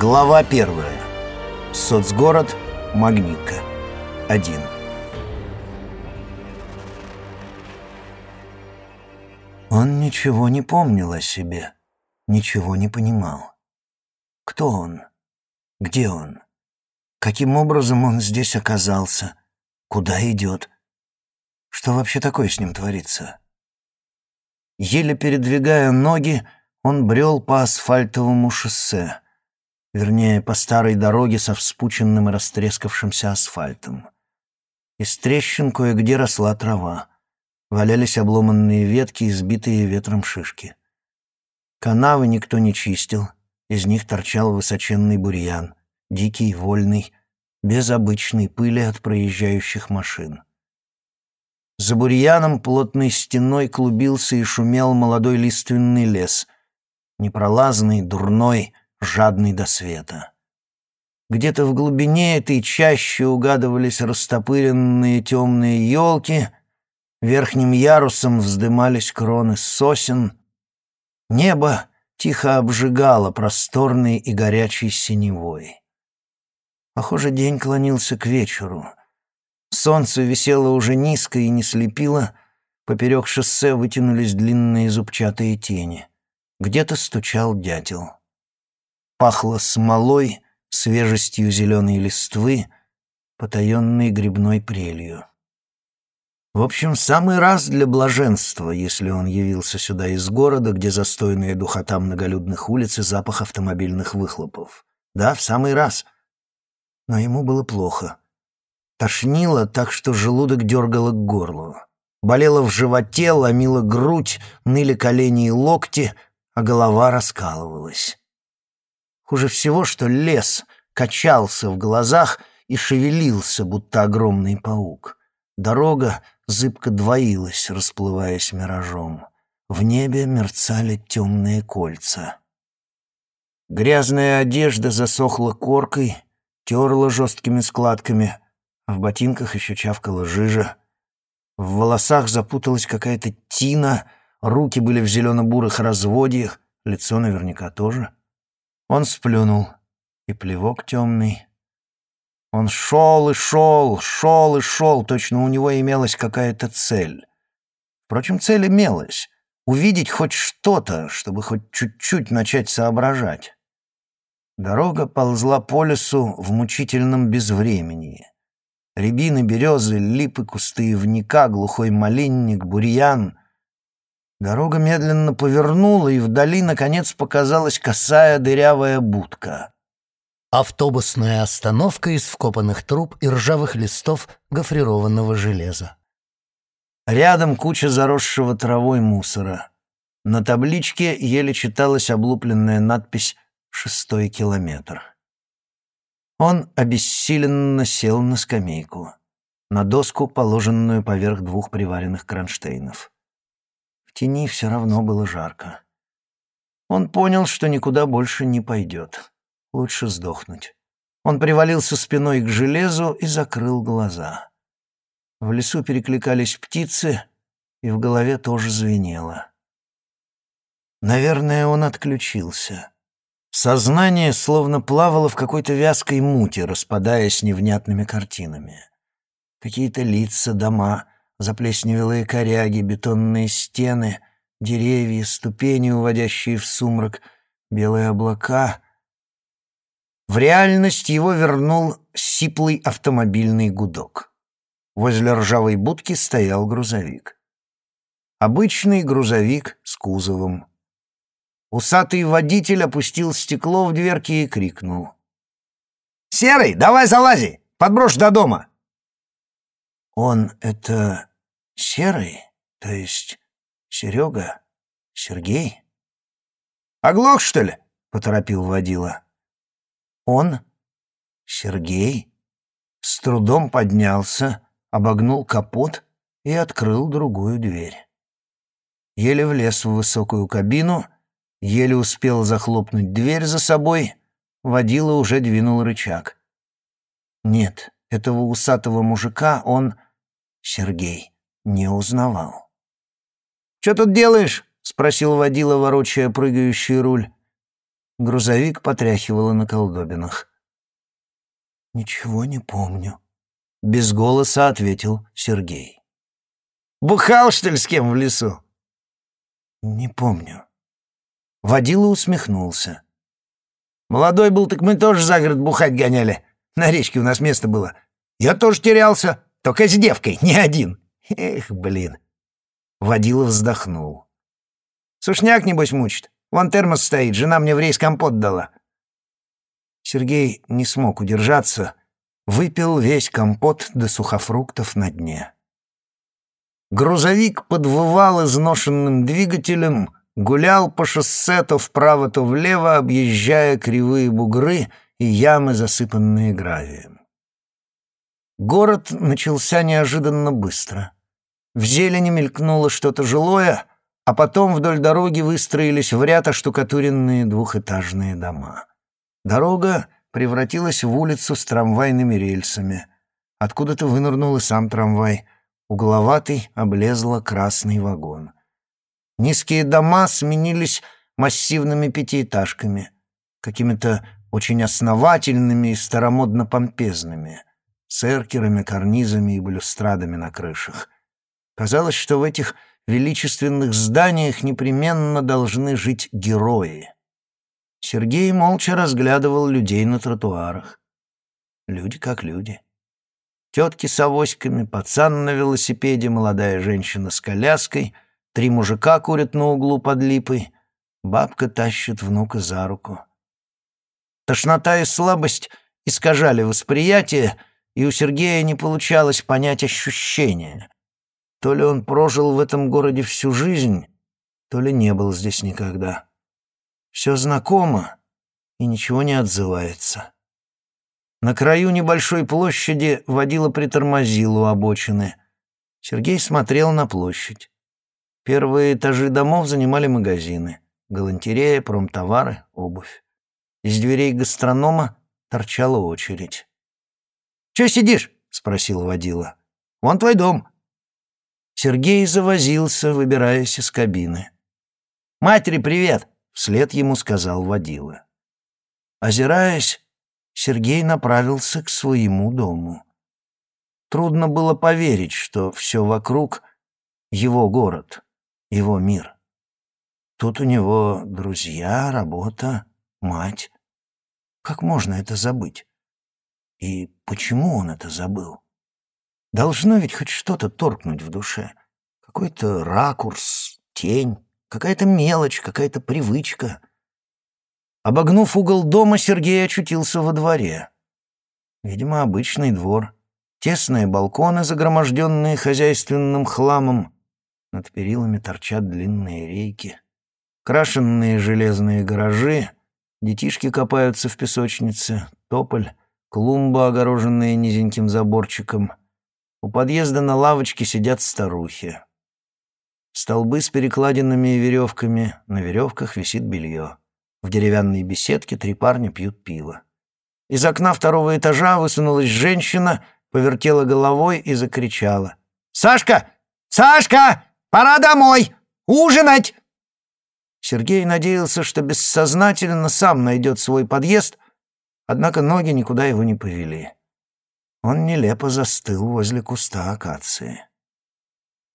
Глава первая. Соцгород. Магнитка. Один. Он ничего не помнил о себе, ничего не понимал. Кто он? Где он? Каким образом он здесь оказался? Куда идет? Что вообще такое с ним творится? Еле передвигая ноги, он брел по асфальтовому шоссе, вернее, по старой дороге со вспученным и растрескавшимся асфальтом. Из трещин кое-где росла трава. Валялись обломанные ветки, избитые ветром шишки. Канавы никто не чистил, из них торчал высоченный бурьян, дикий, вольный, без обычной пыли от проезжающих машин. За бурьяном плотной стеной клубился и шумел молодой лиственный лес, непролазный, дурной, жадный до света. Где-то в глубине этой чаще угадывались растопыренные темные елки, верхним ярусом вздымались кроны сосен. Небо тихо обжигало просторной и горячей синевой. Похоже, день клонился к вечеру. Солнце висело уже низко и не слепило, поперек шоссе вытянулись длинные зубчатые тени. Где-то стучал дятел. Пахло смолой, свежестью зеленой листвы, потаенной грибной прелью. В общем, самый раз для блаженства, если он явился сюда из города, где застойная духота многолюдных улиц и запах автомобильных выхлопов. Да, в самый раз — но ему было плохо. Тошнило так, что желудок дергало к горлу. Болело в животе, ломило грудь, ныли колени и локти, а голова раскалывалась. Хуже всего, что лес качался в глазах и шевелился, будто огромный паук. Дорога зыбко двоилась, расплываясь миражом. В небе мерцали темные кольца. Грязная одежда засохла коркой, терла жесткими складками, в ботинках еще чавкала жижа. В волосах запуталась какая-то тина, руки были в зелено-бурых разводьях, лицо наверняка тоже. Он сплюнул, и плевок темный. Он шел и шел, шел и шел, точно у него имелась какая-то цель. Впрочем, цель имелась — увидеть хоть что-то, чтобы хоть чуть-чуть начать соображать. Дорога ползла по лесу в мучительном безвремении. Рябины, березы, липы, кусты ивника, глухой малинник, бурьян. Дорога медленно повернула, и вдали, наконец, показалась косая дырявая будка. Автобусная остановка из вкопанных труб и ржавых листов гофрированного железа. Рядом куча заросшего травой мусора. На табличке еле читалась облупленная надпись шестой километр. Он обессиленно сел на скамейку, на доску, положенную поверх двух приваренных кронштейнов. В тени все равно было жарко. Он понял, что никуда больше не пойдет. Лучше сдохнуть. Он привалился спиной к железу и закрыл глаза. В лесу перекликались птицы, и в голове тоже звенело. Наверное, он отключился. Сознание словно плавало в какой-то вязкой муте, распадаясь невнятными картинами. Какие-то лица, дома, заплесневелые коряги, бетонные стены, деревья, ступени, уводящие в сумрак, белые облака. В реальность его вернул сиплый автомобильный гудок. Возле ржавой будки стоял грузовик. Обычный грузовик с кузовом, Усатый водитель опустил стекло в дверки и крикнул. «Серый, давай залази! Подброшь до дома!» «Он — это Серый? То есть Серега? Сергей?» «Оглох, что ли?» — поторопил водила. «Он? Сергей?» С трудом поднялся, обогнул капот и открыл другую дверь. Еле влез в высокую кабину — Еле успел захлопнуть дверь за собой, водила уже двинул рычаг. Нет, этого усатого мужика он, Сергей, не узнавал. «Что тут делаешь?» — спросил водила, ворочая прыгающий руль. Грузовик потряхивало на колдобинах. «Ничего не помню», — без голоса ответил Сергей. «Бухал, что ли, с кем в лесу?» «Не помню». Водила усмехнулся. «Молодой был, так мы тоже за город бухать гоняли. На речке у нас место было. Я тоже терялся, только с девкой, не один. Эх, блин». Водила вздохнул. «Сушняк, небось, мучит. Вон термос стоит, жена мне в рейс компот дала. Сергей не смог удержаться, выпил весь компот до сухофруктов на дне. Грузовик подвывал изношенным двигателем, гулял по шоссе то вправо, то влево, объезжая кривые бугры и ямы, засыпанные гравием. Город начался неожиданно быстро. В зелени мелькнуло что-то жилое, а потом вдоль дороги выстроились в ряд оштукатуренные двухэтажные дома. Дорога превратилась в улицу с трамвайными рельсами. Откуда-то вынырнул и сам трамвай. Угловатый, облезло красный вагон. Низкие дома сменились массивными пятиэтажками, какими-то очень основательными и старомодно-помпезными, с эркерами, карнизами и балюстрадами на крышах. Казалось, что в этих величественных зданиях непременно должны жить герои. Сергей молча разглядывал людей на тротуарах. Люди как люди. Тетки с авоськами, пацан на велосипеде, молодая женщина с коляской, три мужика курят на углу под липой, бабка тащит внука за руку. Тошнота и слабость искажали восприятие, и у Сергея не получалось понять ощущения. То ли он прожил в этом городе всю жизнь, то ли не был здесь никогда. Все знакомо и ничего не отзывается. На краю небольшой площади водила притормозил у обочины. Сергей смотрел на площадь. Первые этажи домов занимали магазины. Галантерея, промтовары, обувь. Из дверей гастронома торчала очередь. «Че сидишь?» — спросил водила. «Вон твой дом». Сергей завозился, выбираясь из кабины. «Матери привет!» — вслед ему сказал водила. Озираясь, Сергей направился к своему дому. Трудно было поверить, что все вокруг — его город, его мир. Тут у него друзья, работа, мать. Как можно это забыть? И почему он это забыл? Должно ведь хоть что-то торкнуть в душе. Какой-то ракурс, тень. Какая-то мелочь, какая-то привычка. Обогнув угол дома, Сергей очутился во дворе. Видимо, обычный двор. Тесные балконы, загроможденные хозяйственным хламом. Над перилами торчат длинные рейки. Крашенные железные гаражи. Детишки копаются в песочнице. Тополь. Клумба, огороженная низеньким заборчиком. У подъезда на лавочке сидят старухи. Столбы с перекладинами и веревками, на веревках висит белье. В деревянной беседке три парня пьют пиво. Из окна второго этажа высунулась женщина, повертела головой и закричала. «Сашка! Сашка! Пора домой! Ужинать!» Сергей надеялся, что бессознательно сам найдет свой подъезд, однако ноги никуда его не повели. Он нелепо застыл возле куста акации.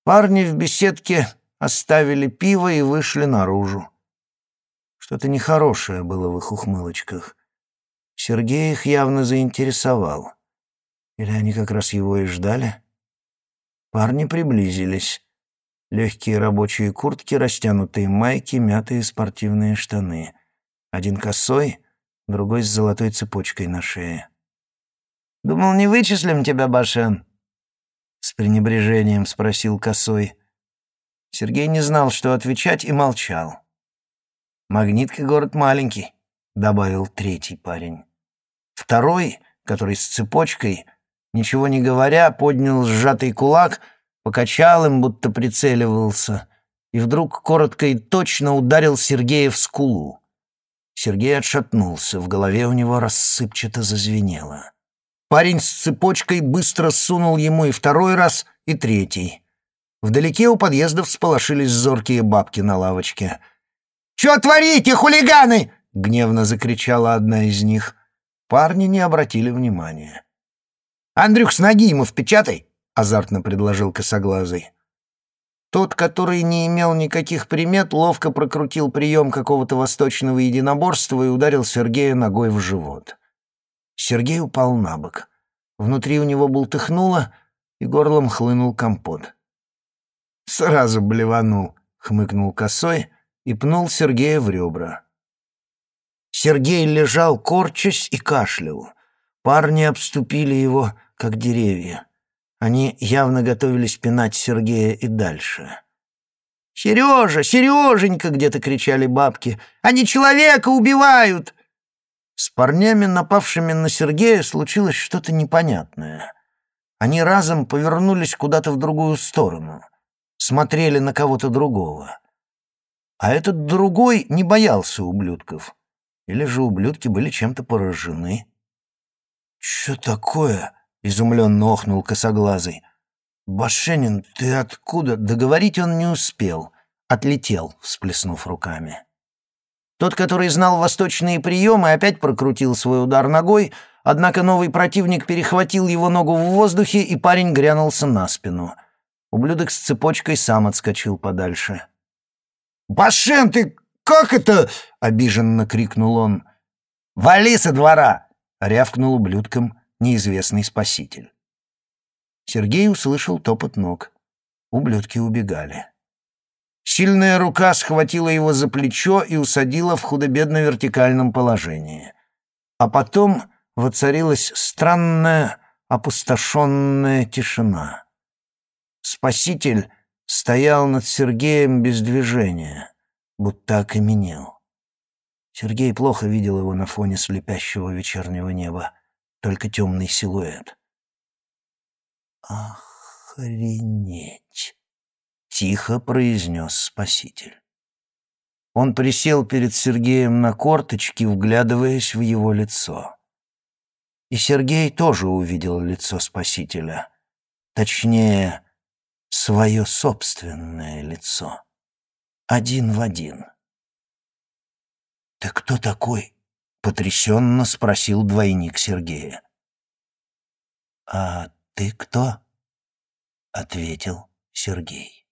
Парни в беседке оставили пиво и вышли наружу. Что-то нехорошее было в их ухмылочках. Сергей их явно заинтересовал. Или они как раз его и ждали? Парни приблизились. Легкие рабочие куртки, растянутые майки, мятые спортивные штаны. Один косой, другой с золотой цепочкой на шее. «Думал, не вычислим тебя, Башен?» с пренебрежением спросил Косой. Сергей не знал, что отвечать, и молчал. «Магнитка город маленький», — добавил третий парень. Второй, который с цепочкой, ничего не говоря, поднял сжатый кулак, покачал им, будто прицеливался, и вдруг коротко и точно ударил Сергея в скулу. Сергей отшатнулся, в голове у него рассыпчато зазвенело. Парень с цепочкой быстро сунул ему и второй раз, и третий. Вдалеке у подъезда всполошились зоркие бабки на лавочке. «Чё творите, хулиганы?» — гневно закричала одна из них. Парни не обратили внимания. «Андрюх, с ноги ему впечатай!» — азартно предложил косоглазый. Тот, который не имел никаких примет, ловко прокрутил прием какого-то восточного единоборства и ударил Сергея ногой в живот. Сергей упал на бок. Внутри у него бултыхнуло, и горлом хлынул компот. «Сразу блеванул», — хмыкнул косой и пнул Сергея в ребра. Сергей лежал, корчась и кашлял. Парни обступили его, как деревья. Они явно готовились пинать Сергея и дальше. «Сережа! Сереженька!» — где-то кричали бабки. «Они человека убивают!» С парнями, напавшими на Сергея, случилось что-то непонятное. Они разом повернулись куда-то в другую сторону, смотрели на кого-то другого. А этот другой не боялся ублюдков. Или же ублюдки были чем-то поражены. «Чё такое?» — изумленно охнул косоглазый. «Башенин, ты откуда?» Договорить он не успел. Отлетел, всплеснув руками. Тот, который знал восточные приемы, опять прокрутил свой удар ногой, однако новый противник перехватил его ногу в воздухе, и парень грянулся на спину. Ублюдок с цепочкой сам отскочил подальше. «Башен, ты как это?» — обиженно крикнул он. «Вали со двора!» — рявкнул ублюдком неизвестный спаситель. Сергей услышал топот ног. Ублюдки убегали. Сильная рука схватила его за плечо и усадила в худо-бедно-вертикальном положении. А потом воцарилась странная, опустошенная тишина. Спаситель стоял над Сергеем без движения, будто окаменел. Сергей плохо видел его на фоне слепящего вечернего неба, только темный силуэт. «Охренеть!» Тихо произнес спаситель. Он присел перед Сергеем на корточки, вглядываясь в его лицо. И Сергей тоже увидел лицо спасителя. Точнее, свое собственное лицо. Один в один. «Ты кто такой?» — потрясенно спросил двойник Сергея. «А ты кто?» — ответил Сергей.